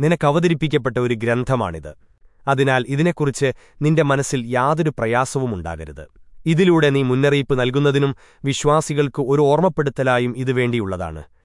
നിനക്കവതരിപ്പിക്കപ്പെട്ട ഒരു ഗ്രന്ഥമാണിത്. അതിനാൽ ഇതിനെക്കുറിച്ച് നിന്റെ മനസ്സിൽ യാതൊരു പ്രയാസവുമുണ്ടാകരുത് ഇതിലൂടെ നീ മുന്നറിയിപ്പ് നൽകുന്നതിനും വിശ്വാസികൾക്ക് ഒരു ഓർമ്മപ്പെടുത്തലായും ഇത് വേണ്ടിയുള്ളതാണ്.